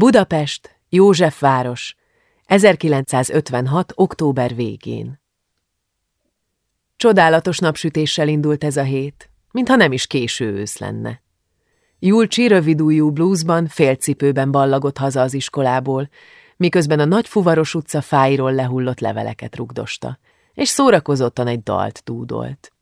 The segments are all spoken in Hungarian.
Budapest, Józsefváros, 1956. október végén. Csodálatos napsütéssel indult ez a hét, mintha nem is késő ősz lenne. Julcsi rövidújú blúzban, félcipőben ballagott haza az iskolából, miközben a nagy fuvaros utca fáiról lehullott leveleket rugdosta, és szórakozottan egy dalt dúdolt.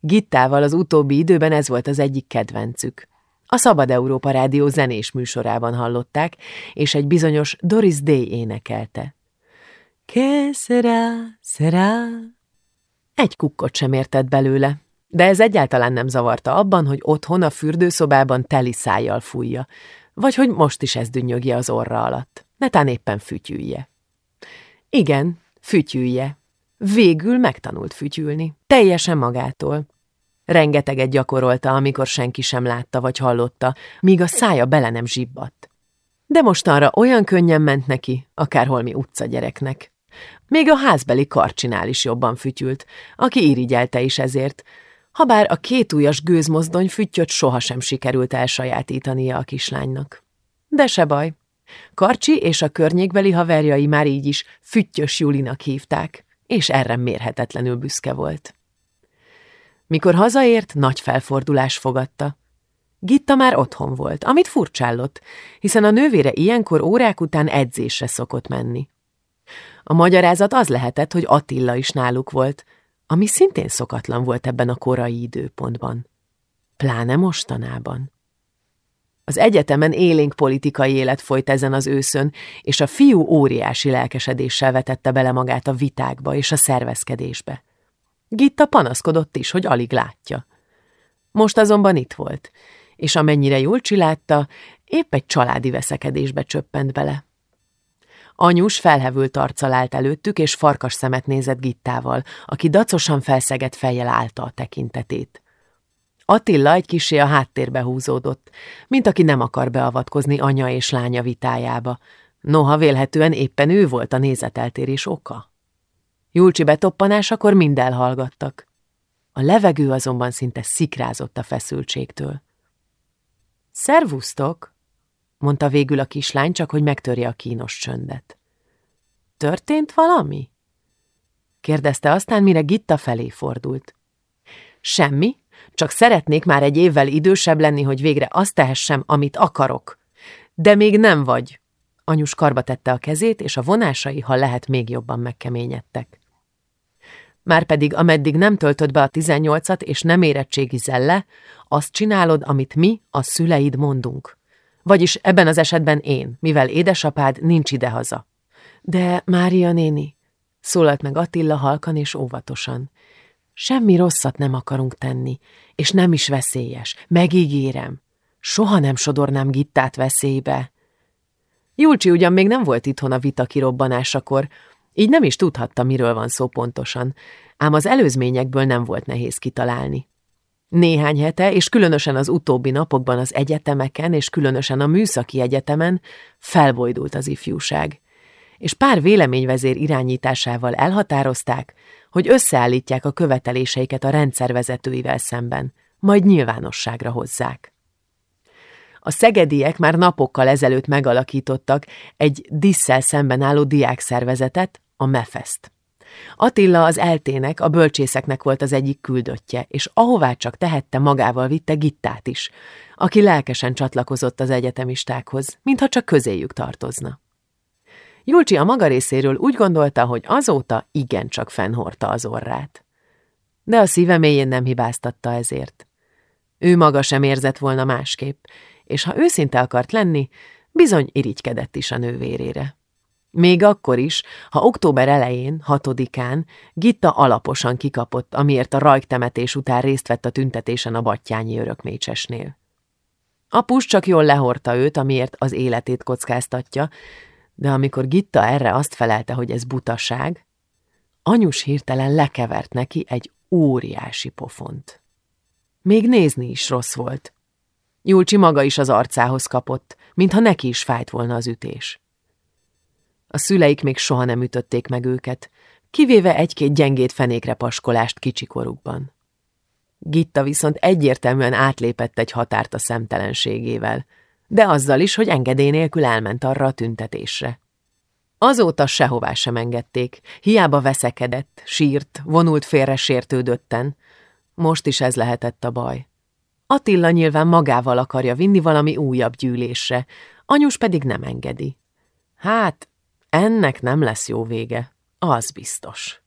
Gittával az utóbbi időben ez volt az egyik kedvencük. A Szabad Európa Rádió zenés műsorában hallották, és egy bizonyos Doris Day énekelte. Que será? Egy kukkot sem értett belőle, de ez egyáltalán nem zavarta abban, hogy otthon a fürdőszobában teli szájjal fújja, vagy hogy most is ez dünnyögje az orra alatt, netán éppen fütyülje. Igen, fütyülje. Végül megtanult fütyülni, teljesen magától. Rengeteget gyakorolta, amikor senki sem látta vagy hallotta, míg a szája bele nem zsibbadt. De mostanra olyan könnyen ment neki, akárholmi gyereknek. Még a házbeli karcsinál is jobban fütyült, aki irigyelte is ezért, habár a kétújas gőzmozdony füttyöt sohasem sikerült elsajátítania a kislánynak. De se baj. Karcsi és a környékbeli haverjai már így is füttyös Julinak hívták, és erre mérhetetlenül büszke volt. Mikor hazaért, nagy felfordulás fogadta. Gitta már otthon volt, amit furcsállott, hiszen a nővére ilyenkor órák után edzésre szokott menni. A magyarázat az lehetett, hogy Attila is náluk volt, ami szintén szokatlan volt ebben a korai időpontban. Pláne mostanában. Az egyetemen élénk politikai élet folyt ezen az őszön, és a fiú óriási lelkesedéssel vetette bele magát a vitákba és a szervezkedésbe. Gitta panaszkodott is, hogy alig látja. Most azonban itt volt, és amennyire jól csilátta, épp egy családi veszekedésbe csöppent bele. Anyus felhevült arccal állt előttük, és farkas szemet nézett Gittával, aki dacosan felszegett fejjel állta a tekintetét. Attila egy kisé a háttérbe húzódott, mint aki nem akar beavatkozni anya és lánya vitájába, noha vélhetően éppen ő volt a nézeteltérés oka. Julcsi betoppanásakor mind elhallgattak. A levegő azonban szinte szikrázott a feszültségtől. Szervusztok, mondta végül a kislány, csak hogy megtörje a kínos csöndet. Történt valami? kérdezte aztán, mire Gitta felé fordult. Semmi, csak szeretnék már egy évvel idősebb lenni, hogy végre azt tehessem, amit akarok. De még nem vagy. Anyus karba tette a kezét, és a vonásai, ha lehet, még jobban megkeményedtek. Márpedig ameddig nem töltöd be a tizennyolcat és nem érettségizel le, azt csinálod, amit mi, a szüleid mondunk. Vagyis ebben az esetben én, mivel édesapád nincs idehaza. De, Mária néni, szólalt meg Attila halkan és óvatosan, semmi rosszat nem akarunk tenni, és nem is veszélyes, megígérem. Soha nem sodornám Gittát veszélybe. Julcsi ugyan még nem volt itthon a vita kirobbanásakor, így nem is tudhatta, miről van szó pontosan, ám az előzményekből nem volt nehéz kitalálni. Néhány hete, és különösen az utóbbi napokban az egyetemeken, és különösen a műszaki egyetemen felbojdult az ifjúság. És pár véleményvezér irányításával elhatározták, hogy összeállítják a követeléseiket a rendszervezetőivel szemben, majd nyilvánosságra hozzák. A szegediek már napokkal ezelőtt megalakítottak egy disszel szemben álló diákszervezetet, a MEFEST. Attila az eltének, a bölcsészeknek volt az egyik küldöttje, és ahová csak tehette, magával vitte Gittát is, aki lelkesen csatlakozott az egyetemistákhoz, mintha csak közéjük tartozna. Julcsi a maga részéről úgy gondolta, hogy azóta igencsak fennhorta az orrát. De a szíve mélyén nem hibáztatta ezért. Ő maga sem érzett volna másképp, és ha őszinte akart lenni, bizony irigykedett is a nővérére. Még akkor is, ha október elején, hatodikán, Gitta alaposan kikapott, amiért a rajktemetés után részt vett a tüntetésen a battyányi örökmécsesnél. Apus csak jól lehorta őt, amiért az életét kockáztatja, de amikor Gitta erre azt felelte, hogy ez butaság, anyus hirtelen lekevert neki egy óriási pofont. Még nézni is rossz volt. Julcsi maga is az arcához kapott, mintha neki is fájt volna az ütés. A szüleik még soha nem ütötték meg őket, kivéve egy-két gyengét fenékre paskolást kicsikorukban. Gitta viszont egyértelműen átlépett egy határt a szemtelenségével, de azzal is, hogy engedély nélkül elment arra a tüntetésre. Azóta sehová sem engedték, hiába veszekedett, sírt, vonult félre sértődötten. Most is ez lehetett a baj. Attila nyilván magával akarja vinni valami újabb gyűlésre, anyus pedig nem engedi. Hát, ennek nem lesz jó vége, az biztos.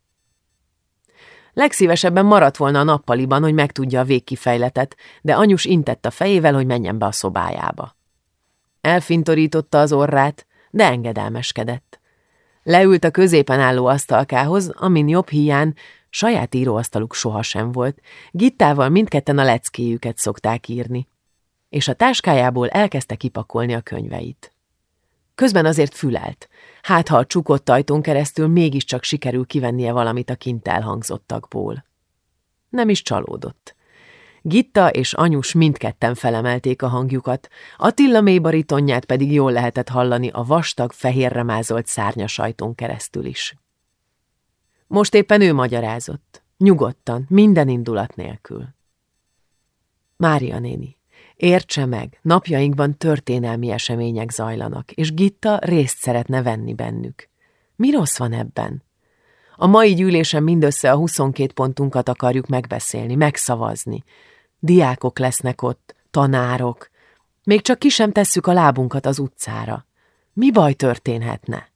Legszívesebben maradt volna a nappaliban, hogy megtudja a végkifejletet, de anyus intett a fejével, hogy menjen be a szobájába. Elfintorította az orrát, de engedelmeskedett. Leült a középen álló asztalkához, amin jobb hián saját íróasztaluk sohasem volt, Gittával mindketten a leckéjüket szokták írni, és a táskájából elkezdte kipakolni a könyveit. Közben azért fülelt, hát ha a csukott ajtón keresztül mégiscsak sikerül kivennie valamit a kint elhangzottakból. Nem is csalódott. Gitta és anyus mindketten felemelték a hangjukat, Attila mélybaritonját pedig jól lehetett hallani a vastag, fehérre mázolt szárnyasajtón keresztül is. Most éppen ő magyarázott, nyugodtan, minden indulat nélkül. Mária néni, értse meg, napjainkban történelmi események zajlanak, és Gitta részt szeretne venni bennük. Mi rossz van ebben? A mai gyűlésen mindössze a 22 pontunkat akarjuk megbeszélni, megszavazni, Diákok lesznek ott, tanárok. Még csak ki sem tesszük a lábunkat az utcára. Mi baj történhetne?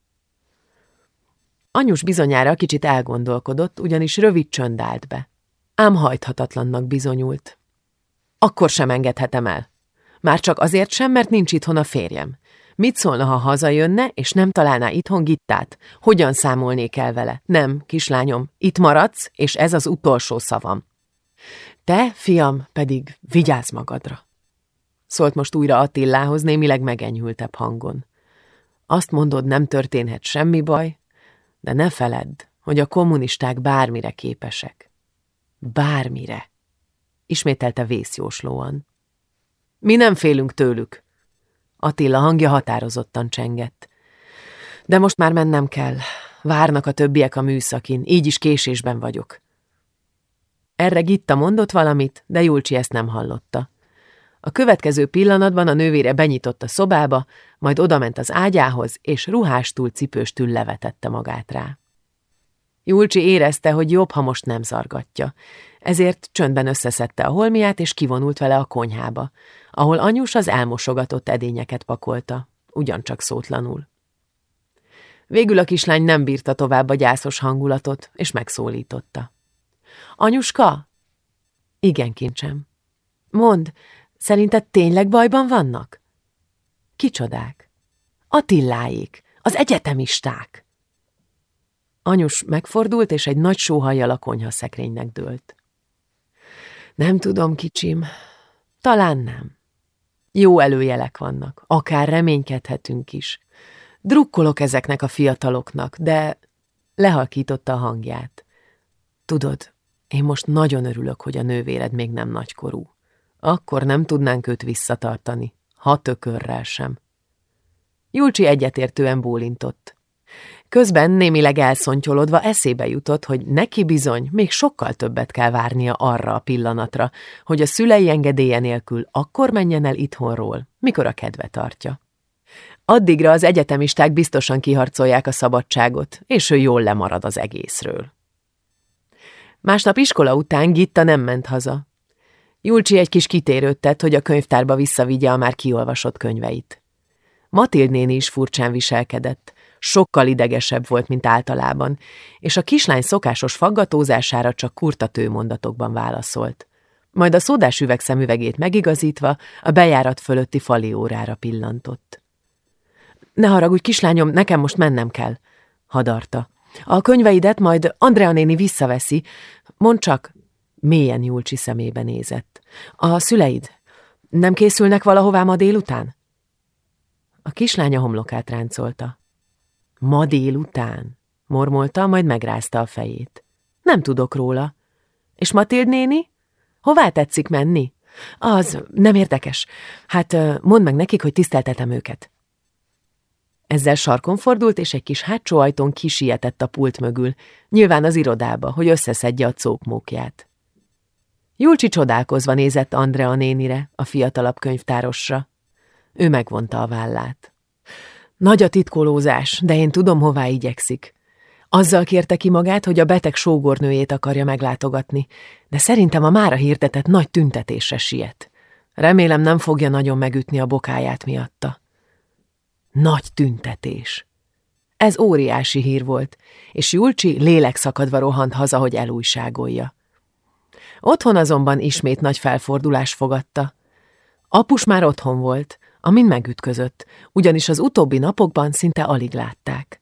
Anyus bizonyára kicsit elgondolkodott, ugyanis rövid csönd állt be. Ám hajthatatlannak bizonyult. Akkor sem engedhetem el. Már csak azért sem, mert nincs itthon a férjem. Mit szólna, ha hazajönne, és nem találná itthon Gittát? Hogyan számolnék el vele? Nem, kislányom, itt maradsz, és ez az utolsó szavam. Te, fiam, pedig vigyázz magadra. Szólt most újra Attilához némileg megenyhültebb hangon. Azt mondod, nem történhet semmi baj, de ne feledd, hogy a kommunisták bármire képesek. Bármire. Ismételte vészjóslóan. Mi nem félünk tőlük. Attila hangja határozottan csengett. De most már mennem kell. Várnak a többiek a műszakin, így is késésben vagyok. Erre Gitta mondott valamit, de Julcsi ezt nem hallotta. A következő pillanatban a nővére benyitott a szobába, majd odament az ágyához, és ruhástól cipőstül levetette magát rá. Julcsi érezte, hogy jobb, ha most nem zargatja, ezért csöndben összeszedte a holmiát, és kivonult vele a konyhába, ahol anyus az elmosogatott edényeket pakolta, ugyancsak szótlanul. Végül a kislány nem bírta tovább a gyászos hangulatot, és megszólította. Anyuska? Igen, kincsem. Mond, szerinted tényleg bajban vannak? Kicsodák? Attiláik, az egyetemisták. Anyus megfordult, és egy nagy sóhajjal a konyha szekrénynek dőlt. Nem tudom, kicsim, talán nem. Jó előjelek vannak, akár reménykedhetünk is. Drukkolok ezeknek a fiataloknak, de lehalkította a hangját. Tudod, én most nagyon örülök, hogy a nővéred még nem nagykorú. Akkor nem tudnánk őt visszatartani, ha tökörrel sem. Julcsi egyetértően bólintott. Közben némileg elszontyolodva eszébe jutott, hogy neki bizony még sokkal többet kell várnia arra a pillanatra, hogy a szülei engedélye nélkül akkor menjen el itthonról, mikor a kedve tartja. Addigra az egyetemisták biztosan kiharcolják a szabadságot, és ő jól lemarad az egészről. Másnap iskola után Gitta nem ment haza. Julcsi egy kis kitérőt tett, hogy a könyvtárba visszavigye a már kiolvasott könyveit. Matild néni is furcsán viselkedett, sokkal idegesebb volt, mint általában, és a kislány szokásos faggatózására csak kurta tőmondatokban válaszolt. Majd a szódás üvegszemüvegét megigazítva a bejárat fölötti fali órára pillantott. Ne haragudj, kislányom, nekem most mennem kell, hadarta. A könyveidet majd Andrea néni visszaveszi. Mondd csak, mélyen Julcsi szemébe nézett. A szüleid nem készülnek valahová ma délután? A kislánya homlokát ráncolta. Ma délután? mormolta, majd megrázta a fejét. Nem tudok róla. És Matild néni? Hová tetszik menni? Az nem érdekes. Hát mondd meg nekik, hogy tiszteltetem őket. Ezzel sarkon fordult, és egy kis hátsó ajtón kisietett a pult mögül, nyilván az irodába, hogy összeszedje a cókmókját. Julcsi csodálkozva nézett Andrea nénire, a fiatalabb könyvtárosra. Ő megvonta a vállát. Nagy a titkolózás, de én tudom, hová igyekszik. Azzal kérte ki magát, hogy a beteg sógornőjét akarja meglátogatni, de szerintem a mára hirdetett nagy tüntetésre siet. Remélem nem fogja nagyon megütni a bokáját miatta. Nagy tüntetés. Ez óriási hír volt, és Julcsi lélekszakadva rohant haza, hogy elújságolja. Otthon azonban ismét nagy felfordulás fogadta. Apus már otthon volt, amin megütközött, ugyanis az utóbbi napokban szinte alig látták.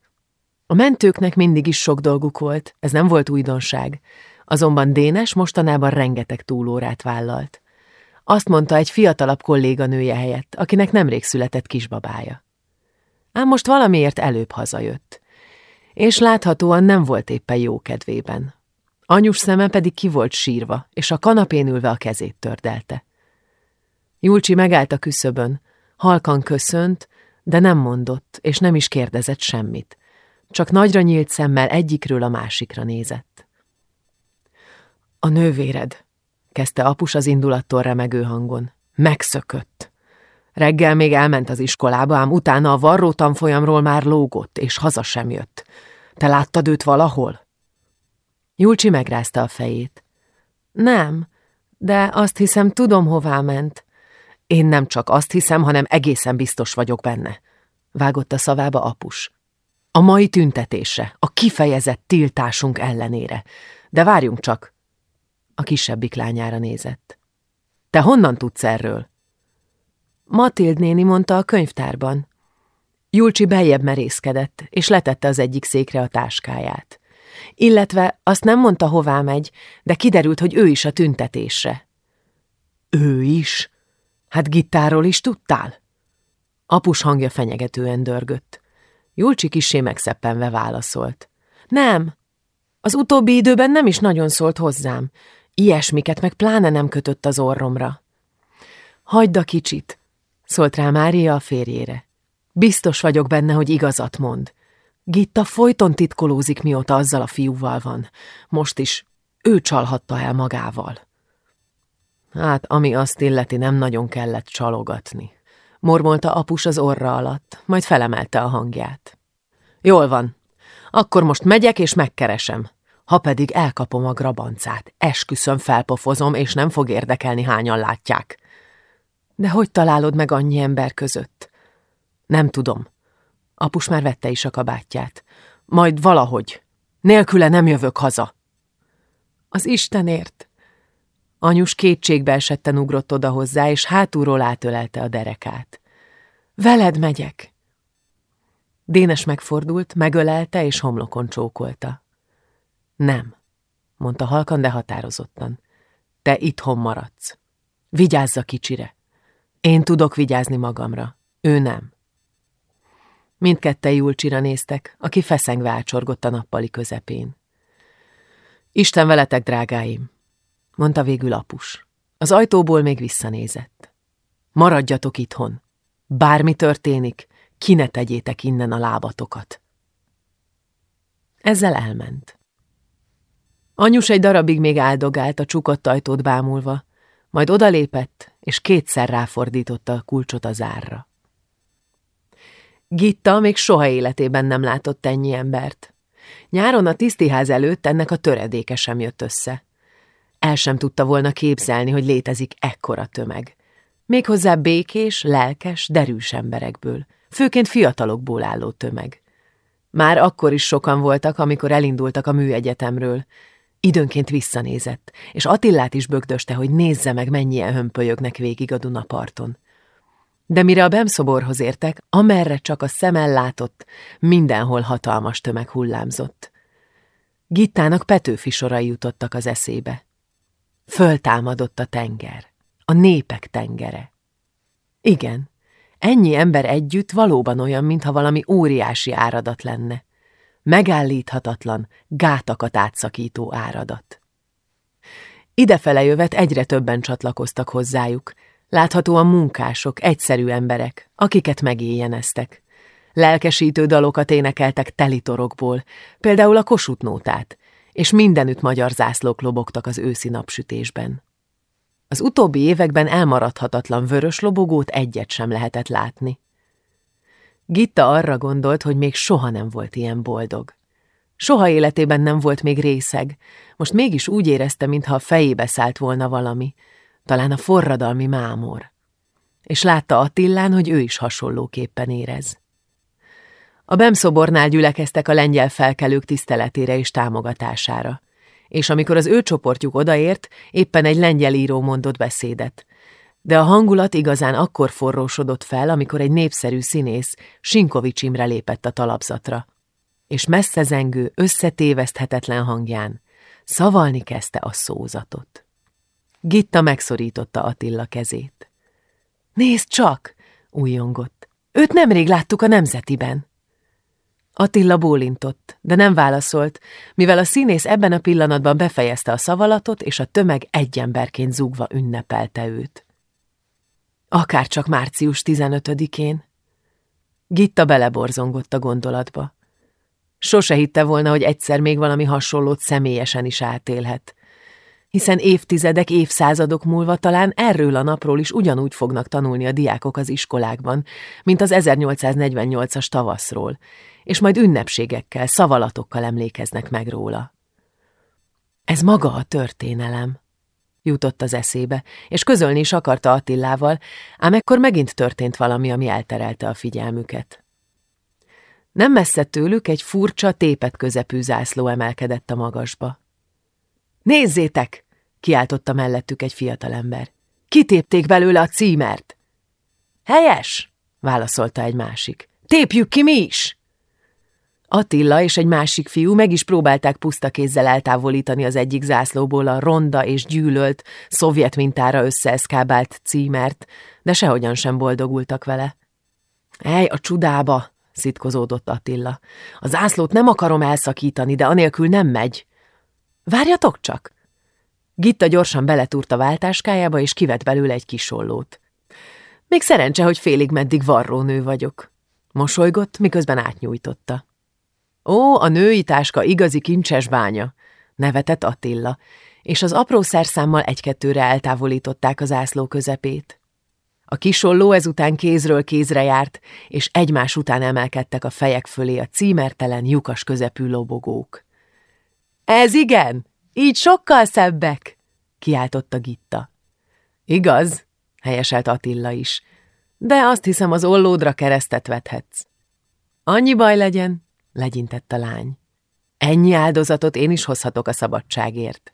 A mentőknek mindig is sok dolguk volt, ez nem volt újdonság, azonban Dénes mostanában rengeteg túlórát vállalt. Azt mondta egy fiatalabb kolléganője helyett, akinek nemrég született kisbabája. Ám most valamiért előbb hazajött, és láthatóan nem volt éppen jó kedvében. Anyus szeme pedig ki volt sírva, és a kanapén ülve a kezét tördelte. Julcsi megállt a küszöbön, halkan köszönt, de nem mondott, és nem is kérdezett semmit. Csak nagyra nyílt szemmel egyikről a másikra nézett. A nővéred, kezdte apus az indulattól remegő hangon. Megszökött. Reggel még elment az iskolába, ám utána a varró tanfolyamról már lógott, és haza sem jött. Te láttad őt valahol? Julcsi megrázta a fejét. Nem, de azt hiszem, tudom, hová ment. Én nem csak azt hiszem, hanem egészen biztos vagyok benne. Vágott a szavába apus. A mai tüntetésre, a kifejezett tiltásunk ellenére. De várjunk csak. A kisebbik lányára nézett. Te honnan tudsz erről? Matild néni mondta a könyvtárban. Julcsi beljebb merészkedett, és letette az egyik székre a táskáját. Illetve azt nem mondta, hová megy, de kiderült, hogy ő is a tüntetésre. Ő is? Hát gittáról is tudtál? Apus hangja fenyegetően dörgött. Julcsi kisé megszeppenve válaszolt. Nem, az utóbbi időben nem is nagyon szólt hozzám. Ilyesmiket meg pláne nem kötött az orromra. Hagyd a kicsit, szólt rá Mária a férjére. Biztos vagyok benne, hogy igazat mond. Gitta folyton titkolózik, mióta azzal a fiúval van. Most is ő csalhatta el magával. Hát, ami azt illeti, nem nagyon kellett csalogatni. Mormolta apus az orra alatt, majd felemelte a hangját. Jól van, akkor most megyek és megkeresem. Ha pedig elkapom a grabancát, esküszöm felpofozom, és nem fog érdekelni, hányan látják. De hogy találod meg annyi ember között? Nem tudom. Apus már vette is a kabátját. Majd valahogy. Nélküle nem jövök haza. Az Istenért! Anyus kétségbe esetten ugrott oda hozzá, és hátulról átölelte a derekát. Veled megyek! Dénes megfordult, megölelte és homlokon csókolta. Nem, mondta halkan, de határozottan. Te itthon maradsz. Vigyázz a kicsire. Én tudok vigyázni magamra, ő nem. Mindketten Julcsira néztek, aki feszengve ácsorgott a nappali közepén. Isten veletek, drágáim, mondta végül apus. Az ajtóból még visszanézett. Maradjatok itthon. Bármi történik, ki ne tegyétek innen a lábatokat. Ezzel elment. Anyus egy darabig még áldogált a csukott ajtót bámulva, majd odalépett, és kétszer ráfordította a kulcsot a zárra. Gitta még soha életében nem látott ennyi embert. Nyáron a tisztiház előtt ennek a töredéke sem jött össze. El sem tudta volna képzelni, hogy létezik ekkora tömeg. Méghozzá békés, lelkes, derűs emberekből, főként fiatalokból álló tömeg. Már akkor is sokan voltak, amikor elindultak a műegyetemről. Időnként visszanézett, és Attillát is bögdöste, hogy nézze meg, mennyien hömpölyögnek végig a Dunaparton. De mire a bemszoborhoz értek, amerre csak a szemel látott, mindenhol hatalmas tömeg hullámzott. Gittának Petőfi sorai jutottak az eszébe. Föltámadott a tenger, a népek tengere. Igen, ennyi ember együtt valóban olyan, mintha valami óriási áradat lenne. Megállíthatatlan, gátakat átszakító áradat. Idefele jövet egyre többen csatlakoztak hozzájuk, Láthatóan munkások, egyszerű emberek, akiket megéjjeneztek. Lelkesítő dalokat énekeltek telitorokból, például a kosutnótát, és mindenütt magyar zászlók lobogtak az őszi napsütésben. Az utóbbi években elmaradhatatlan vörös lobogót egyet sem lehetett látni. Gitta arra gondolt, hogy még soha nem volt ilyen boldog. Soha életében nem volt még részeg, most mégis úgy érezte, mintha a fejébe szállt volna valami, talán a forradalmi mámor. És látta Attillán, hogy ő is hasonlóképpen érez. A Bemszobornál gyülekeztek a lengyel felkelők tiszteletére és támogatására. És amikor az ő csoportjuk odaért, éppen egy lengyel író mondott beszédet. De a hangulat igazán akkor forrósodott fel, amikor egy népszerű színész, Sinkovics Imre lépett a talapzatra. És messzezengő, összetéveszthetetlen hangján szavalni kezdte a szózatot. Gitta megszorította Attila kezét. Nézd csak! újongott. Őt nemrég láttuk a nemzetiben. Attila bólintott, de nem válaszolt, mivel a színész ebben a pillanatban befejezte a szavalatot, és a tömeg egy emberként zúgva ünnepelte őt. Akárcsak március 15-én. Gitta beleborzongott a gondolatba. Sose hitte volna, hogy egyszer még valami hasonlót személyesen is átélhet. Hiszen évtizedek, évszázadok múlva talán erről a napról is ugyanúgy fognak tanulni a diákok az iskolákban, mint az 1848-as tavaszról, és majd ünnepségekkel, szavalatokkal emlékeznek meg róla. Ez maga a történelem, jutott az eszébe, és közölni is akarta Attillával, ám ekkor megint történt valami, ami elterelte a figyelmüket. Nem messze tőlük egy furcsa, tépet közepű zászló emelkedett a magasba. Nézzétek! kiáltotta mellettük egy fiatalember. Kitépték belőle a címert. Helyes! válaszolta egy másik. Tépjük ki mi is! Attila és egy másik fiú meg is próbálták puszta kézzel eltávolítani az egyik zászlóból a ronda és gyűlölt, szovjet mintára összeeszkábált címert, de sehogyan sem boldogultak vele. Ej, a csudába, szitkozódott Attila. A zászlót nem akarom elszakítani, de anélkül nem megy. Várjatok csak! Gitta gyorsan beletúrt a váltáskájába, és kivett belőle egy kisollót. Még szerencse, hogy félig meddig varrónő vagyok. Mosolygott, miközben átnyújtotta. Ó, a női táska igazi kincses bánya, nevetett Attila, és az apró szerszámmal egy-kettőre eltávolították az ászló közepét. A kisolló ezután kézről kézre járt, és egymás után emelkedtek a fejek fölé a címertelen, lyukas közepű lobogók. Ez igen, így sokkal szebbek, kiáltotta Gitta. Igaz, helyeselt Attila is, de azt hiszem az ollódra keresztet vethetsz. Annyi baj legyen, legyintett a lány. Ennyi áldozatot én is hozhatok a szabadságért.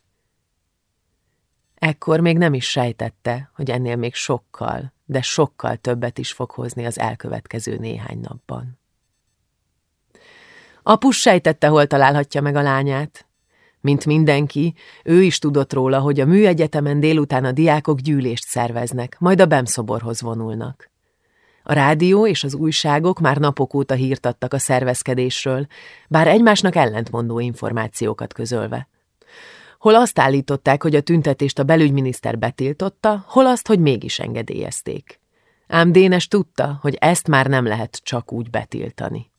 Ekkor még nem is sejtette, hogy ennél még sokkal, de sokkal többet is fog hozni az elkövetkező néhány napban. Apus sejtette, hol találhatja meg a lányát. Mint mindenki, ő is tudott róla, hogy a műegyetemen délután a diákok gyűlést szerveznek, majd a bemszoborhoz vonulnak. A rádió és az újságok már napok óta hírtattak a szervezkedésről, bár egymásnak ellentmondó információkat közölve. Hol azt állították, hogy a tüntetést a belügyminiszter betiltotta, hol azt, hogy mégis engedélyezték. Ám Dénes tudta, hogy ezt már nem lehet csak úgy betiltani.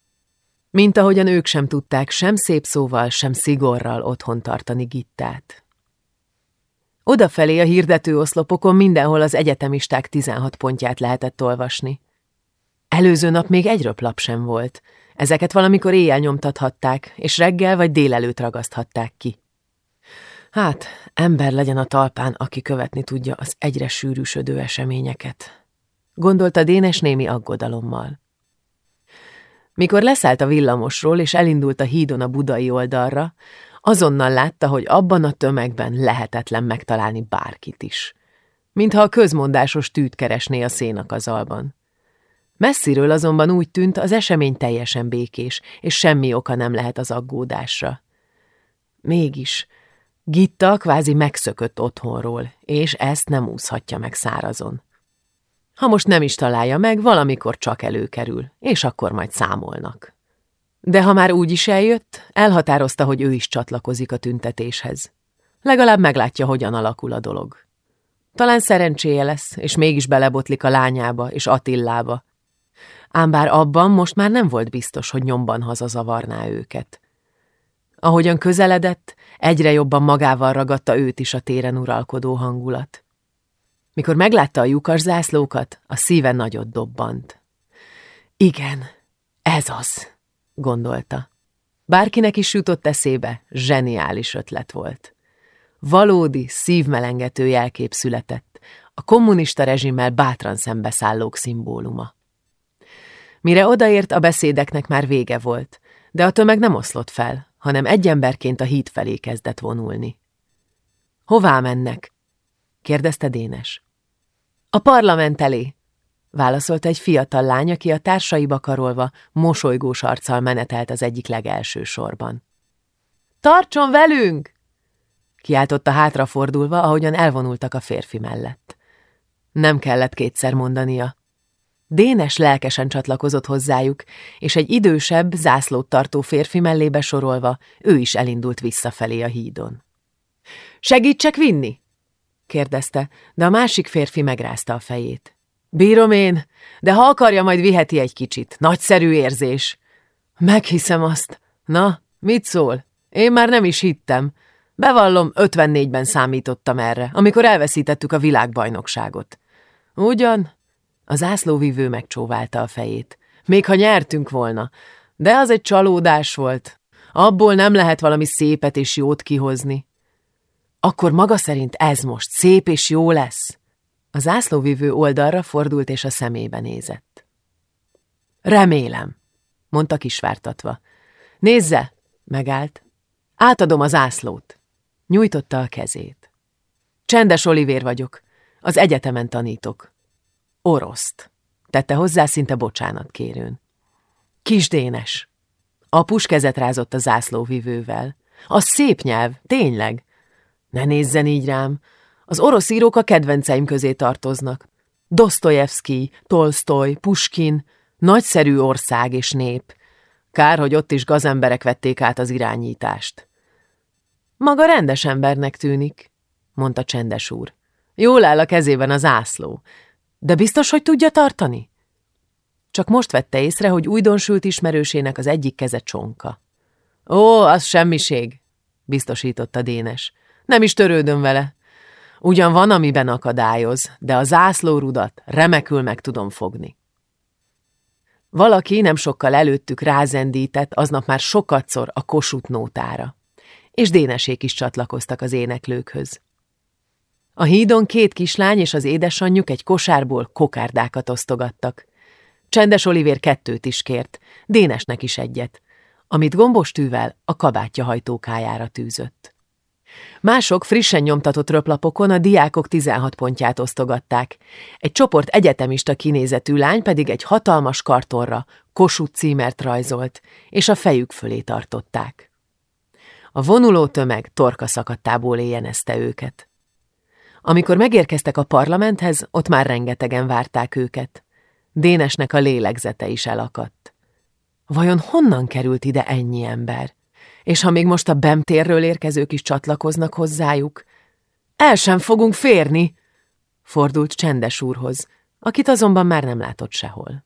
Mint ahogyan ők sem tudták sem szép szóval, sem szigorral otthon tartani Gittát. Odafelé a hirdető oszlopokon mindenhol az egyetemisták 16 pontját lehetett olvasni. Előző nap még egy röplap sem volt. Ezeket valamikor éjjel nyomtathatták, és reggel vagy délelőtt ragaszthatták ki. Hát, ember legyen a talpán, aki követni tudja az egyre sűrűsödő eseményeket. Gondolta Dénes némi aggodalommal. Mikor leszállt a villamosról, és elindult a hídon a budai oldalra, azonnal látta, hogy abban a tömegben lehetetlen megtalálni bárkit is. Mintha a közmondásos tűt keresné a szénakazalban. Messziről azonban úgy tűnt, az esemény teljesen békés, és semmi oka nem lehet az aggódásra. Mégis, Gitta kvázi megszökött otthonról, és ezt nem úszhatja meg szárazon. Ha most nem is találja meg, valamikor csak előkerül, és akkor majd számolnak. De ha már úgy is eljött, elhatározta, hogy ő is csatlakozik a tüntetéshez. Legalább meglátja, hogyan alakul a dolog. Talán szerencséje lesz, és mégis belebotlik a lányába és Attillába, ám bár abban most már nem volt biztos, hogy nyomban hazazavarná őket. Ahogyan közeledett, egyre jobban magával ragadta őt is a téren uralkodó hangulat. Mikor meglátta a lyukas zászlókat, a szíve nagyot dobbant. Igen, ez az, gondolta. Bárkinek is jutott eszébe, zseniális ötlet volt. Valódi, szívmelengető jelkép született, a kommunista rezsimmel bátran szembeszállók szimbóluma. Mire odaért, a beszédeknek már vége volt, de a tömeg nem oszlott fel, hanem egy emberként a híd felé kezdett vonulni. Hová mennek? Kérdezte Dénes. A parlament elé, válaszolta egy fiatal lány, aki a társaiba karolva, mosolygós arccal menetelt az egyik legelső sorban. Tartson velünk! kiáltotta hátrafordulva, ahogyan elvonultak a férfi mellett. Nem kellett kétszer mondania. Dénes lelkesen csatlakozott hozzájuk, és egy idősebb, zászlót tartó férfi mellébe sorolva, ő is elindult visszafelé a hídon. Segítsek vinni? Kérdezte, de a másik férfi megrázta a fejét. Bírom én, de ha akarja, majd viheti egy kicsit. Nagyszerű érzés. Meghiszem azt. Na, mit szól? Én már nem is hittem. Bevallom, 54-ben számítottam erre, amikor elveszítettük a világbajnokságot. Ugyan? Az ászlóvívő megcsóválta a fejét. Még ha nyertünk volna. De az egy csalódás volt. Abból nem lehet valami szépet és jót kihozni. Akkor maga szerint ez most szép és jó lesz? A zászlóvívő oldalra fordult és a szemébe nézett. Remélem, mondta kisvártatva. Nézze, megállt. Átadom az ászlót. Nyújtotta a kezét. Csendes Olivér vagyok. Az egyetemen tanítok. Oroszt. Tette hozzá szinte bocsánat kérőn. Kisdénes. A pus kezet rázott a zászlóvivővel. A szép nyelv, tényleg. Ne nézzen így rám. Az orosz írók a kedvenceim közé tartoznak. Dostoyevsky, Tolstoy, Puskin, nagyszerű ország és nép. Kár, hogy ott is gazemberek vették át az irányítást. Maga rendes embernek tűnik, mondta csendes úr. Jól áll a kezében az ászló, de biztos, hogy tudja tartani? Csak most vette észre, hogy újdonsült ismerősének az egyik keze csonka. Ó, az semmiség, biztosította Dénes. Nem is törődöm vele. Ugyan van, amiben akadályoz, de a zászlórudat remekül meg tudom fogni. Valaki nem sokkal előttük rázendített, aznap már sokatszor a kosut nótára, és dénesék is csatlakoztak az éneklőkhöz. A hídon két kislány és az édesanyjuk egy kosárból kokárdákat osztogattak. Csendes Olivér kettőt is kért, Dénesnek is egyet, amit gombostűvel a kabátja hajtókájára tűzött. Mások frissen nyomtatott röplapokon a diákok 16 pontját osztogatták. Egy csoport egyetemista kinézetű lány pedig egy hatalmas kartonra Kossuth címert rajzolt, és a fejük fölé tartották. A vonuló tömeg torka szakadtából éjjenezte őket. Amikor megérkeztek a parlamenthez, ott már rengetegen várták őket. Dénesnek a lélegzete is elakadt. Vajon honnan került ide ennyi ember? És ha még most a bemtérről érkezők is csatlakoznak hozzájuk, el sem fogunk férni, fordult csendes úrhoz, akit azonban már nem látott sehol.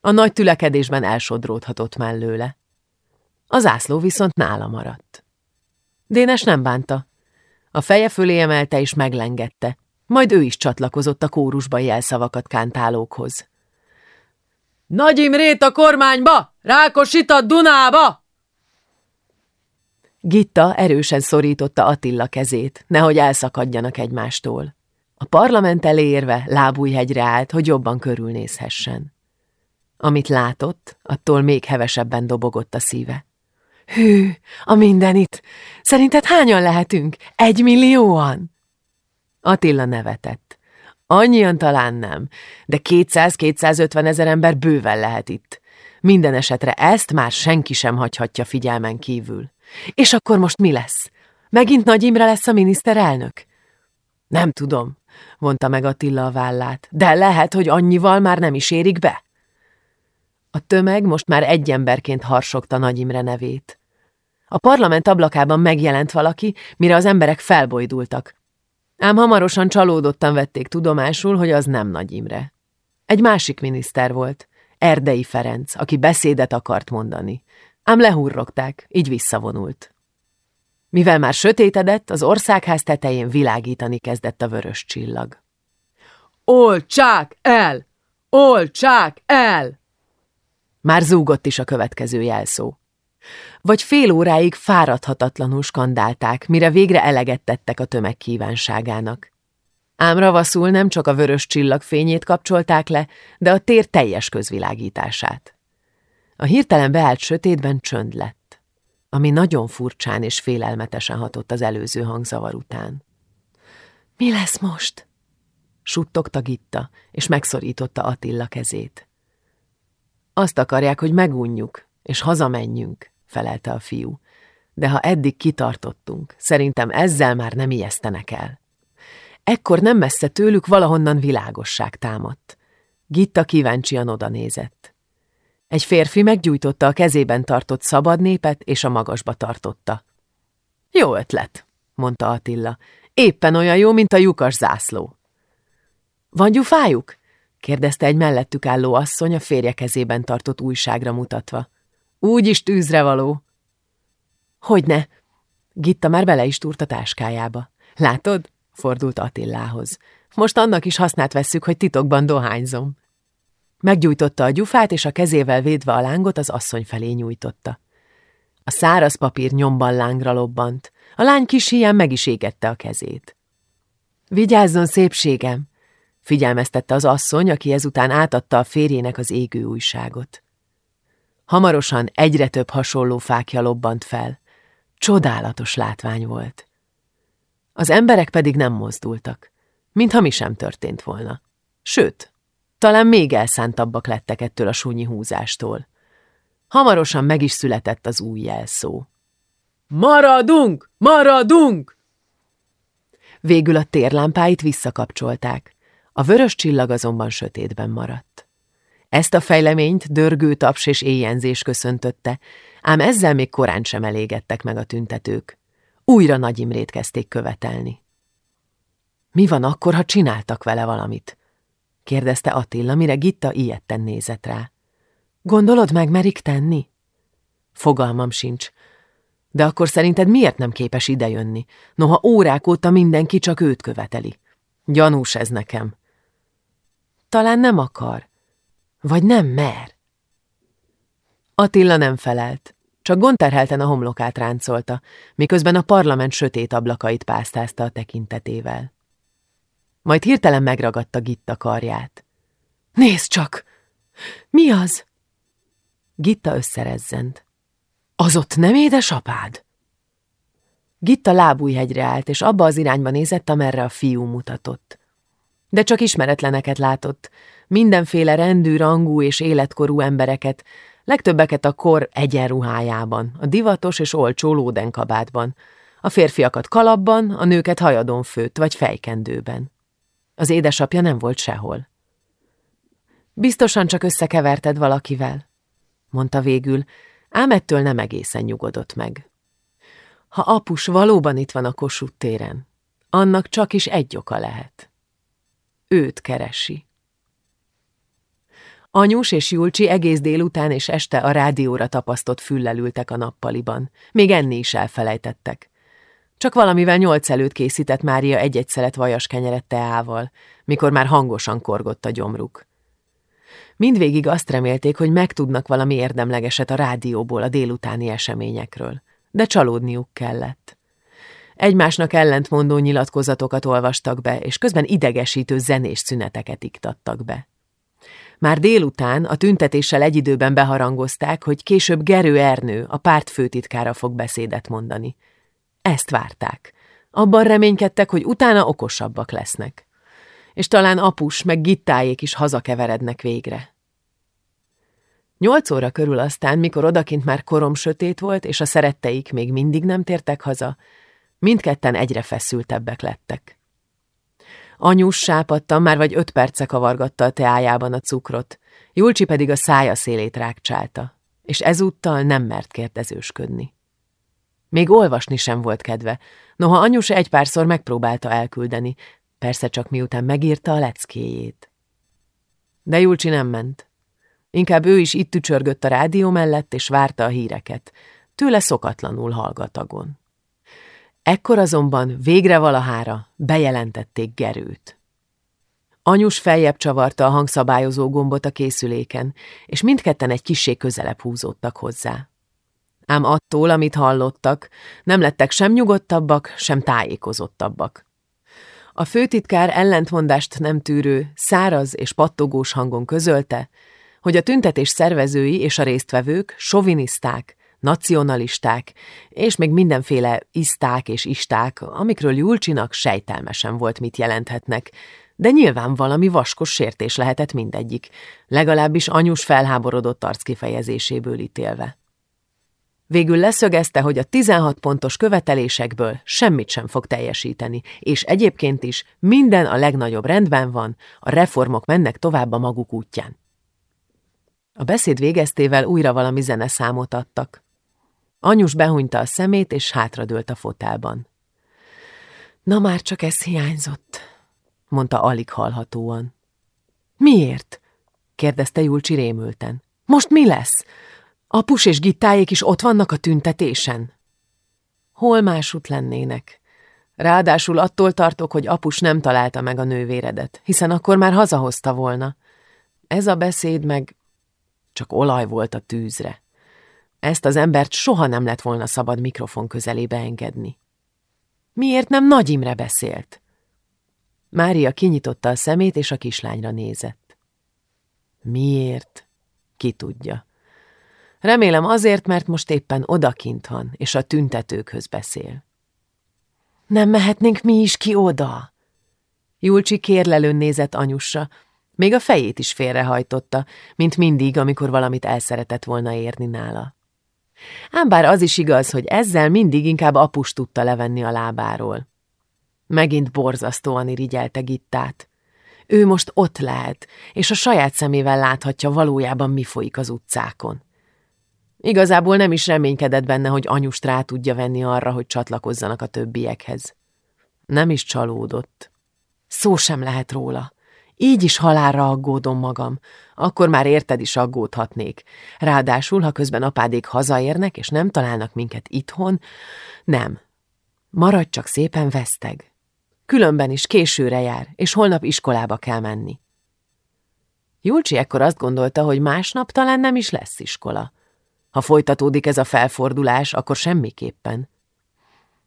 A nagy tülekedésben elsodródhatott mellőle. Az ászló viszont nála maradt. Dénes nem bánta. A feje fölé emelte és meglengette, majd ő is csatlakozott a kórusban jelszavakat kántálókhoz. Nagy Imrét a kormányba! a Dunába! Gitta erősen szorította Attila kezét, nehogy elszakadjanak egymástól. A parlament elé érve lábújhegyre állt, hogy jobban körülnézhessen. Amit látott, attól még hevesebben dobogott a szíve. Hű, a mindenit! Szerinted hányan lehetünk? Egy millióan? Attila nevetett. Annyian talán nem, de 200-250 ezer ember bőven lehet itt. Minden esetre ezt már senki sem hagyhatja figyelmen kívül. És akkor most mi lesz? Megint Nagy Imre lesz a miniszterelnök? Nem tudom, mondta meg Attila a vállát, de lehet, hogy annyival már nem is érik be. A tömeg most már egy emberként harsogta Nagy Imre nevét. A parlament ablakában megjelent valaki, mire az emberek felbojdultak. Ám hamarosan csalódottan vették tudomásul, hogy az nem Nagy Imre. Egy másik miniszter volt, Erdei Ferenc, aki beszédet akart mondani. Ám lehurrogták, így visszavonult. Mivel már sötétedett, az országház tetején világítani kezdett a vörös csillag. Olcsák el! Olcsák el! Már zúgott is a következő jelszó. Vagy fél óráig fáradhatatlanul skandálták, mire végre eleget tettek a tömeg kívánságának. Ám ravaszul nem csak a vörös csillag fényét kapcsolták le, de a tér teljes közvilágítását. A hirtelen beállt sötétben csönd lett, ami nagyon furcsán és félelmetesen hatott az előző hangzavar után. Mi lesz most? Suttogta Gitta, és megszorította Attila kezét. Azt akarják, hogy megunjuk, és hazamenjünk, felelte a fiú. De ha eddig kitartottunk, szerintem ezzel már nem ijesztenek el. Ekkor nem messze tőlük valahonnan világosság támadt. Gitta kíváncsian oda nézett. Egy férfi meggyújtotta a kezében tartott szabad népet, és a magasba tartotta. Jó ötlet, mondta Attila. Éppen olyan jó, mint a lyukas zászló. Van gyufájuk? kérdezte egy mellettük álló asszony a férje kezében tartott újságra mutatva. Úgyis tűzre való. Hogyne? Gitta már bele is túrt a táskájába. Látod? fordult Attilához. Most annak is hasznát vesszük, hogy titokban dohányzom. Meggyújtotta a gyufát, és a kezével védve a lángot az asszony felé nyújtotta. A száraz papír nyomban lángra lobbant. A lány kis híján meg is égette a kezét. Vigyázzon, szépségem! figyelmeztette az asszony, aki ezután átadta a férjének az égő újságot. Hamarosan egyre több hasonló fákja lobbant fel. Csodálatos látvány volt. Az emberek pedig nem mozdultak, mintha mi sem történt volna. Sőt, talán még elszántabbak lettek ettől a súnyi húzástól. Hamarosan meg is született az új jelszó. Maradunk! Maradunk! Végül a térlámpáit visszakapcsolták. A vörös csillag azonban sötétben maradt. Ezt a fejleményt dörgő taps és éjjenzés köszöntötte, ám ezzel még korán sem elégedtek meg a tüntetők. Újra Nagy Imrét kezdték követelni. Mi van akkor, ha csináltak vele valamit? Kérdezte Attila, mire Gitta ilyetten nézett rá. Gondolod, meg merik tenni? Fogalmam sincs. De akkor szerinted miért nem képes idejönni? Noha órák óta mindenki csak őt követeli. Gyanús ez nekem. Talán nem akar. Vagy nem mer. Attila nem felelt. Csak gondterhelten a homlokát ráncolta, miközben a parlament sötét ablakait pásztázta a tekintetével. Majd hirtelen megragadta Gitta karját. Nézd csak! Mi az? Gitta összerezzent. Az ott nem édesapád? Gitta lábújhegyre állt, és abba az irányba nézett, amerre a fiú mutatott. De csak ismeretleneket látott, mindenféle rendű, rangú és életkorú embereket, legtöbbeket a kor egyenruhájában, a divatos és olcsó lódenkabátban, a férfiakat kalapban, a nőket hajadon főtt vagy fejkendőben. Az édesapja nem volt sehol. Biztosan csak összekeverted valakivel, mondta végül, ám ettől nem egészen nyugodott meg. Ha apus valóban itt van a Kossuth téren, annak csak is egy oka lehet. Őt keresi. Anyus és Julcsi egész délután és este a rádióra tapasztott füllel ültek a nappaliban. Még enni is elfelejtettek. Csak valamivel nyolc előtt készített Mária egy-egy szelet vajas kenyeret teával, mikor már hangosan korgott a gyomruk. Mindvégig azt remélték, hogy megtudnak valami érdemlegeset a rádióból a délutáni eseményekről, de csalódniuk kellett. Egymásnak ellentmondó nyilatkozatokat olvastak be, és közben idegesítő zenés szüneteket iktattak be. Már délután a tüntetéssel egy időben beharangozták, hogy később Gerő Ernő, a párt főtitkára fog beszédet mondani. Ezt várták. Abban reménykedtek, hogy utána okosabbak lesznek. És talán apus meg gittájék is hazakeverednek végre. Nyolc óra körül aztán, mikor odakint már korom sötét volt, és a szeretteik még mindig nem tértek haza, mindketten egyre feszültebbek lettek. Anyus sápadtan már vagy öt perce kavargatta a teájában a cukrot, Julcsi pedig a szája szélét rákcsálta, és ezúttal nem mert kérdezősködni. Még olvasni sem volt kedve, noha anyus egy párszor megpróbálta elküldeni, persze csak miután megírta a leckéjét. De Julcsi nem ment. Inkább ő is itt tücsörgött a rádió mellett, és várta a híreket. Tőle szokatlanul hallgatagon. Ekkor azonban végre valahára bejelentették Gerőt. Anyus feljebb csavarta a hangszabályozó gombot a készüléken, és mindketten egy kissé közelebb húzódtak hozzá. Ám attól, amit hallottak, nem lettek sem nyugodtabbak, sem tájékozottabbak. A főtitkár ellentmondást nem tűrő, száraz és pattogós hangon közölte, hogy a tüntetés szervezői és a résztvevők soviniszták, nacionalisták, és még mindenféle iszták és isták, amikről Julcsinak sejtelmesen volt, mit jelenthetnek, de nyilván valami vaskos sértés lehetett mindegyik, legalábbis anyus felháborodott arc kifejezéséből ítélve. Végül leszögezte, hogy a 16 pontos követelésekből semmit sem fog teljesíteni, és egyébként is minden a legnagyobb rendben van, a reformok mennek tovább a maguk útján. A beszéd végeztével újra valami zene számot adtak. Anyus behunyta a szemét, és hátradőlt a fotelban. Na már csak ez hiányzott, mondta alig hallhatóan. Miért? kérdezte Julcsi rémülten. Most mi lesz? Apus és Gittájék is ott vannak a tüntetésen? Hol másút lennének? Ráadásul attól tartok, hogy apus nem találta meg a nővéredet, hiszen akkor már hazahozta volna. Ez a beszéd meg csak olaj volt a tűzre. Ezt az embert soha nem lett volna szabad mikrofon közelébe engedni. Miért nem Nagy Imre beszélt? Mária kinyitotta a szemét, és a kislányra nézett. Miért? Ki tudja. Remélem azért, mert most éppen odakint van, és a tüntetőkhöz beszél. Nem mehetnénk mi is ki oda? Julcsi kérlelőn nézett anyussa, még a fejét is félrehajtotta, mint mindig, amikor valamit elszeretett volna érni nála. Ám bár az is igaz, hogy ezzel mindig inkább apus tudta levenni a lábáról. Megint borzasztóan irigyelte Gittát. Ő most ott lehet, és a saját szemével láthatja valójában mi folyik az utcákon. Igazából nem is reménykedett benne, hogy anyust rá tudja venni arra, hogy csatlakozzanak a többiekhez. Nem is csalódott. Szó sem lehet róla. Így is halálra aggódom magam. Akkor már érted is aggódhatnék. Ráadásul, ha közben apádék hazaérnek, és nem találnak minket itthon, nem. Maradj csak szépen veszteg. Különben is későre jár, és holnap iskolába kell menni. Julcsi ekkor azt gondolta, hogy másnap talán nem is lesz iskola. Ha folytatódik ez a felfordulás, akkor semmiképpen.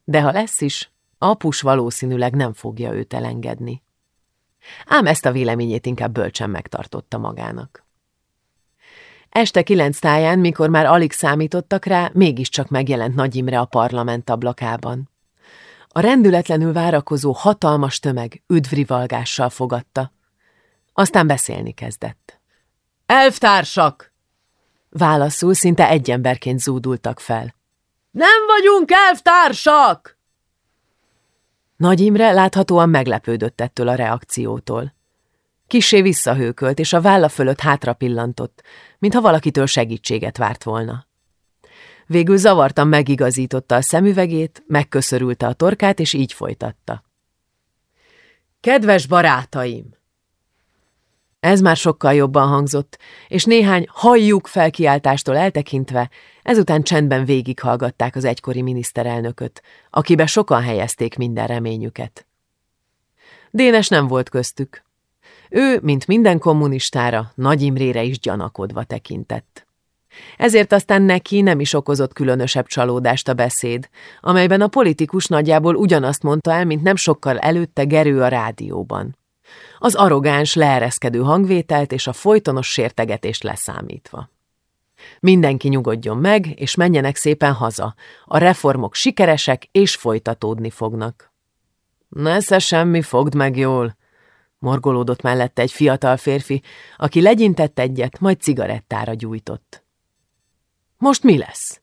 De ha lesz is, apus valószínűleg nem fogja őt elengedni. Ám ezt a véleményét inkább bölcsen megtartotta magának. Este kilenc táján, mikor már alig számítottak rá, mégiscsak megjelent Nagy Imre a parlament ablakában. A rendületlenül várakozó hatalmas tömeg üdvrivalgással fogadta. Aztán beszélni kezdett. Elftársak! Válaszul szinte egy emberként zúdultak fel. Nem vagyunk elvtársak! Nagy Imre láthatóan meglepődött ettől a reakciótól. Kisé visszahőkölt, és a válla fölött hátra pillantott, mintha valakitől segítséget várt volna. Végül zavartan megigazította a szemüvegét, megköszörülte a torkát, és így folytatta. Kedves barátaim! Ez már sokkal jobban hangzott, és néhány halljuk felkiáltástól eltekintve, ezután csendben végighallgatták az egykori miniszterelnököt, akibe sokan helyezték minden reményüket. Dénes nem volt köztük. Ő, mint minden kommunistára, Nagy Imrére is gyanakodva tekintett. Ezért aztán neki nem is okozott különösebb csalódást a beszéd, amelyben a politikus nagyjából ugyanazt mondta el, mint nem sokkal előtte Gerő a rádióban az arrogáns, leereszkedő hangvételt és a folytonos sértegetést leszámítva. Mindenki nyugodjon meg, és menjenek szépen haza. A reformok sikeresek, és folytatódni fognak. Nesze semmi, fogd meg jól, morgolódott mellette egy fiatal férfi, aki legyintett egyet, majd cigarettára gyújtott. Most mi lesz?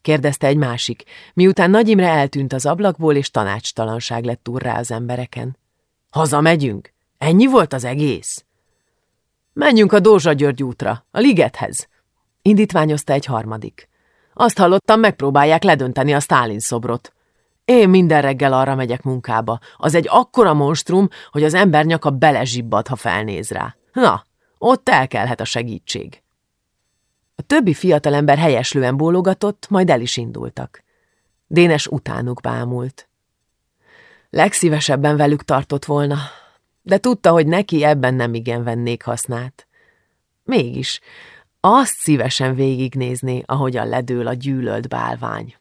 kérdezte egy másik, miután Nagy Imre eltűnt az ablakból, és tanácstalanság lett úr rá az embereken. Haza megyünk? Ennyi volt az egész? Menjünk a Dózsa György útra, a ligethez, indítványozta egy harmadik. Azt hallottam, megpróbálják ledönteni a Stálin szobrot. Én minden reggel arra megyek munkába. Az egy akkora monstrum, hogy az ember nyaka belezsibbad, ha felnéz rá. Na, ott elkelhet a segítség. A többi fiatalember helyeslően bólogatott, majd el is indultak. Dénes utánuk bámult. Legszívesebben velük tartott volna, de tudta, hogy neki ebben nem igen vennék hasznát. Mégis, azt szívesen végignézné, ahogyan ledől a gyűlölt bálvány.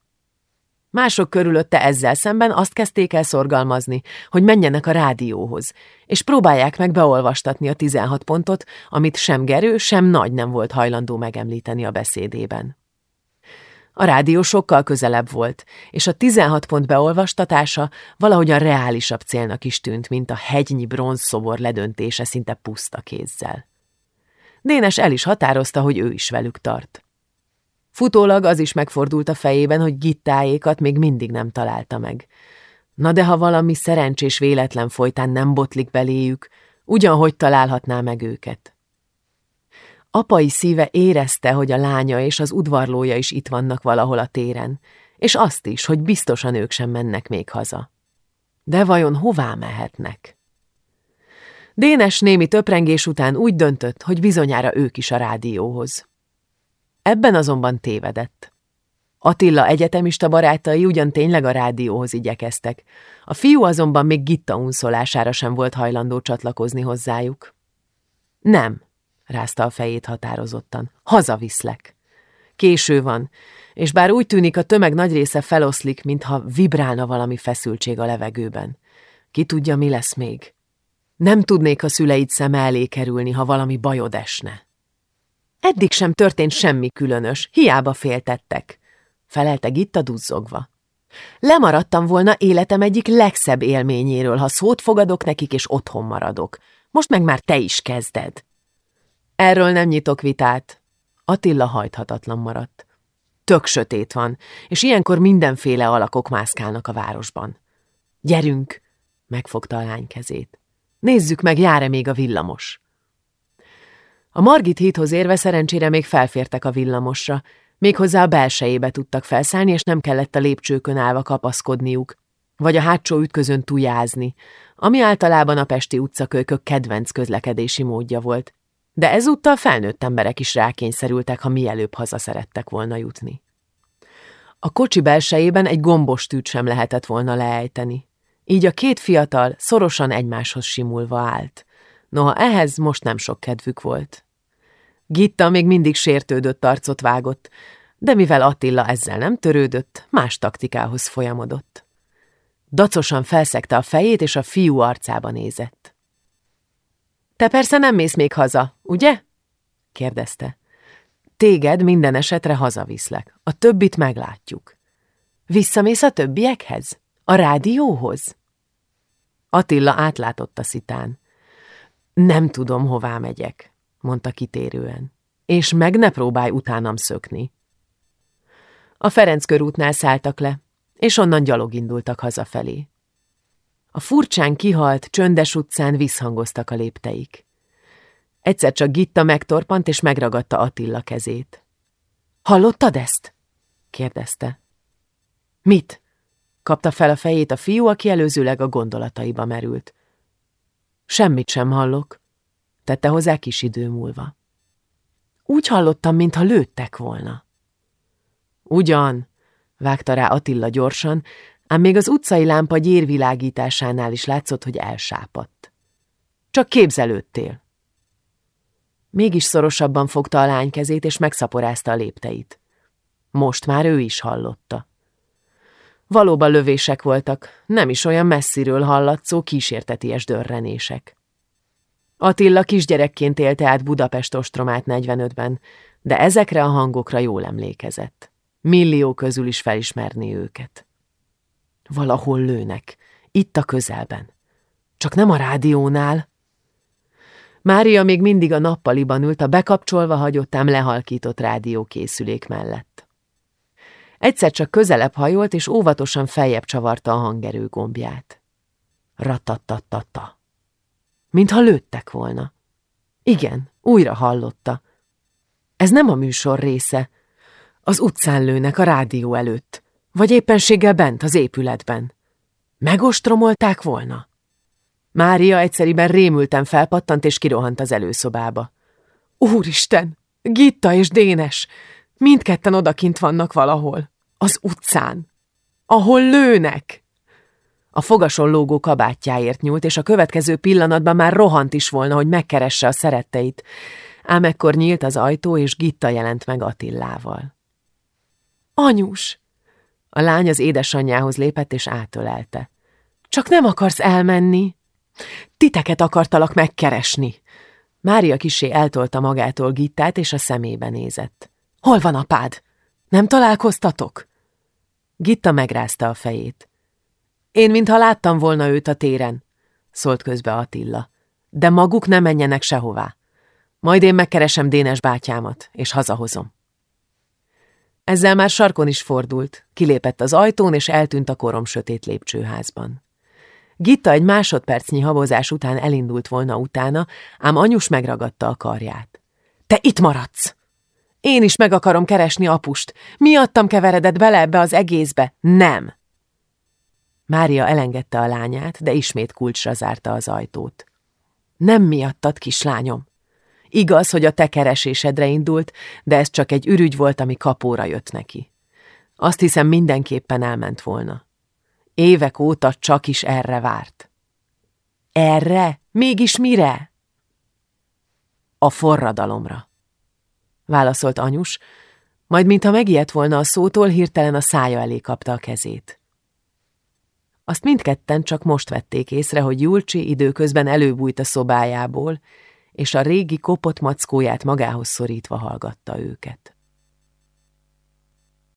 Mások körülötte ezzel szemben azt kezdték el szorgalmazni, hogy menjenek a rádióhoz, és próbálják meg beolvastatni a 16 pontot, amit sem Gerő, sem Nagy nem volt hajlandó megemlíteni a beszédében. A rádió sokkal közelebb volt, és a 16 pont beolvastatása valahogyan reálisabb célnak is tűnt, mint a hegynyi bronzszobor ledöntése szinte puszta kézzel. Dénes el is határozta, hogy ő is velük tart. Futólag az is megfordult a fejében, hogy gittáékat még mindig nem találta meg. Na de ha valami szerencsés véletlen folytán nem botlik beléjük, ugyanhogy találhatná meg őket. Apai szíve érezte, hogy a lánya és az udvarlója is itt vannak valahol a téren, és azt is, hogy biztosan ők sem mennek még haza. De vajon hová mehetnek? Dénes némi töprengés után úgy döntött, hogy bizonyára ők is a rádióhoz. Ebben azonban tévedett. Attila egyetemista barátai ugyan tényleg a rádióhoz igyekeztek, a fiú azonban még Gitta unszolására sem volt hajlandó csatlakozni hozzájuk. Nem, rázta a fejét határozottan, hazaviszlek. Késő van, és bár úgy tűnik a tömeg nagy része feloszlik, mintha vibrálna valami feszültség a levegőben. Ki tudja, mi lesz még? Nem tudnék a szüleid szeme elé kerülni, ha valami bajod esne. Eddig sem történt semmi különös, hiába féltettek, felelte Gitta duzzogva. Lemaradtam volna életem egyik legszebb élményéről, ha szót fogadok nekik, és otthon maradok. Most meg már te is kezded. Erről nem nyitok vitát. Attila hajthatatlan maradt. Tök sötét van, és ilyenkor mindenféle alakok mászkálnak a városban. Gyerünk! Megfogta a lány kezét. Nézzük meg, jár-e még a villamos. A Margit híthoz érve szerencsére még felfértek a villamosra, méghozzá a belsejébe tudtak felszállni, és nem kellett a lépcsőkön állva kapaszkodniuk, vagy a hátsó ütközön tujázni, ami általában a pesti utcakölykök kedvenc közlekedési módja volt. De ezúttal felnőtt emberek is rákényszerültek, ha mielőbb haza szerettek volna jutni. A kocsi belsejében egy gombos tűt sem lehetett volna leejteni. Így a két fiatal szorosan egymáshoz simulva állt. Noha ehhez most nem sok kedvük volt. Gitta még mindig sértődött arcot vágott, de mivel Attila ezzel nem törődött, más taktikához folyamodott. Dacosan felszegte a fejét, és a fiú arcába nézett. Te persze nem mész még haza, ugye? kérdezte. Téged minden esetre hazaviszlek, a többit meglátjuk. Visszamész a többiekhez? A rádióhoz? Attila átlátott a szitán. Nem tudom, hová megyek, mondta kitérően. És meg ne próbálj utánam szökni. A Ferenc körútnál szálltak le, és onnan gyalog indultak hazafelé. A furcsán kihalt, csöndes utcán visszhangoztak a lépteik. Egyszer csak Gitta megtorpant, és megragadta Attila kezét. Hallottad ezt? kérdezte. Mit? Kapta fel a fejét a fiú, aki előzőleg a gondolataiba merült. Semmit sem hallok, tette hozzá kis idő múlva. Úgy hallottam, mintha lőttek volna. Ugyan, vágta rá Attila gyorsan, ám még az utcai lámpa gyérvilágításánál is látszott, hogy elsápadt. Csak képzelődtél. Mégis szorosabban fogta a lány kezét, és megszaporázta a lépteit. Most már ő is hallotta. Valóban lövések voltak, nem is olyan messziről hallatszó kísérteties dörrenések. Attila kisgyerekként élte át Budapest ostromát 45-ben, de ezekre a hangokra jól emlékezett. Millió közül is felismerni őket. Valahol lőnek, itt a közelben. Csak nem a rádiónál. Mária még mindig a nappaliban ült a bekapcsolva hagyott, ám lehalkított rádiókészülék mellett. Egyszer csak közelebb hajolt, és óvatosan feljebb csavarta a hangerő gombját. Ratatatata. Mintha lőttek volna. Igen, újra hallotta. Ez nem a műsor része. Az utcán lőnek a rádió előtt, vagy éppenséggel bent az épületben. Megostromolták volna? Mária egyszeriben rémülten felpattant és kirohant az előszobába. Úristen! Gitta és Dénes! Mindketten odakint vannak valahol. Az utcán. Ahol lőnek. A fogason lógó kabátjáért nyúlt, és a következő pillanatban már rohant is volna, hogy megkeresse a szeretteit. Ám ekkor nyílt az ajtó, és Gitta jelent meg Attillával. Anyus! A lány az édesanyjához lépett, és átölelte. Csak nem akarsz elmenni? Titeket akartalak megkeresni. Mária kisé eltolta magától Gittát, és a szemébe nézett. Hol van apád? Nem találkoztatok? Gitta megrázta a fejét. Én, mintha láttam volna őt a téren, szólt közbe Attila. De maguk nem menjenek sehová. Majd én megkeresem Dénes bátyámat, és hazahozom. Ezzel már sarkon is fordult, kilépett az ajtón, és eltűnt a korom sötét lépcsőházban. Gitta egy másodpercnyi habozás után elindult volna utána, ám anyus megragadta a karját. Te itt maradsz! Én is meg akarom keresni apust. Miattam keveredett bele ebbe az egészbe? Nem! Mária elengedte a lányát, de ismét kulcsra zárta az ajtót. Nem miattad, kislányom. Igaz, hogy a te keresésedre indult, de ez csak egy ürügy volt, ami kapóra jött neki. Azt hiszem mindenképpen elment volna. Évek óta csak is erre várt. Erre? Mégis mire? A forradalomra. Válaszolt anyus, majd mintha megijedt volna a szótól, hirtelen a szája elé kapta a kezét. Azt mindketten csak most vették észre, hogy Julcsi időközben előbújt a szobájából, és a régi kopott mackóját magához szorítva hallgatta őket.